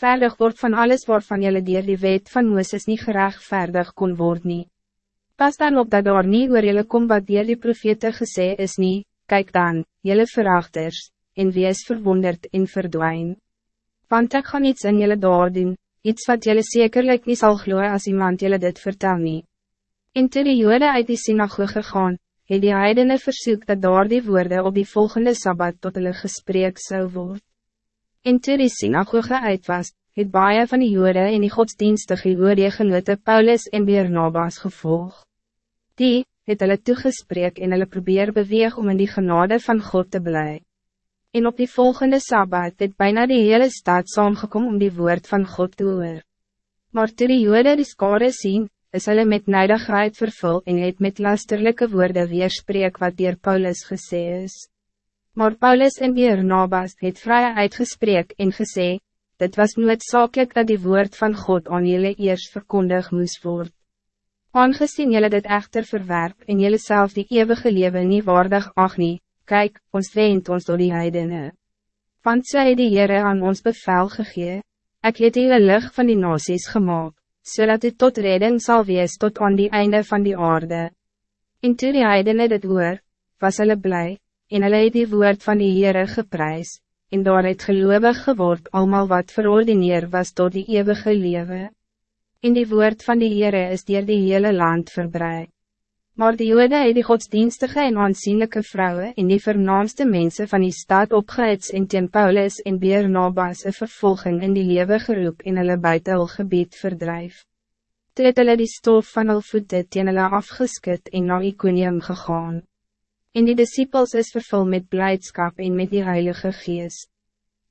gerechtvaardig wordt van alles waarvan jullie dier die wet van Mooses niet gerechtvaardig kon worden. Pas dan op dat daar niet oor jullie kom wat dier die profete gesê is niet, kijk dan, jullie verachters, en wees verwonderd en verdwijn. Want ik ga niets in jullie daar doen, iets wat jullie zekerlijk niet zal gloeien als iemand jullie dit vertel niet. En toe die jode uit die synagoge gaan, het die heidene versoek dat daar die woorde op die volgende Sabbat tot hulle gesprek zou worden. En toe die synagoge uit was, het baie van die jode en die godsdienstige jode genote Paulus en Bernabas gevolg. Die, het hulle toegesprek en hulle probeer beweeg om in die genade van God te blijven. En op die volgende Sabbat het bijna die hele stad saamgekom om die woord van God te hoor. Maar toe die jode die skare sien, is hulle met neidigheid vervul en het met lasterlijke woorden weerspreek wat dier Paulus gesê is. Maar Paulus en Bernabas het vrij uitgespreek en gesê, dit was noodzakelijk dat die woord van God aan jullie eerst verkondig moest worden. Aangezien jullie dit echter verwerp en jullie zelf die eeuwige leven niet waardig ag nie, Kijk, ons wend ons door die heidene. Want sy het die Heere aan ons bevel gegee, ek het die lucht van die nasies gemaakt, zodat het tot redding zal wees tot aan die einde van die aarde. En toe die heidene dit hoor, was hulle blij, en hulle het die woord van die Heere geprys, en daar het geloofig geword almal wat verordineer was tot die eeuwige lewe. In die woord van die Heere is dier die hele land verbreid. Maar die jode het die godsdienstige en aanzienlijke vrouwen en die vernaamste mensen van die stad opgehits en teen Paulus en Beernabas een vervolging in die lewe geroep en hulle buiten hul gebied verdrijf. Toe het hulle die stof van hul voete teen hulle afgeskit en na Iconium gegaan. En die disciples is vervul met blijdschap en met die Heilige Geest.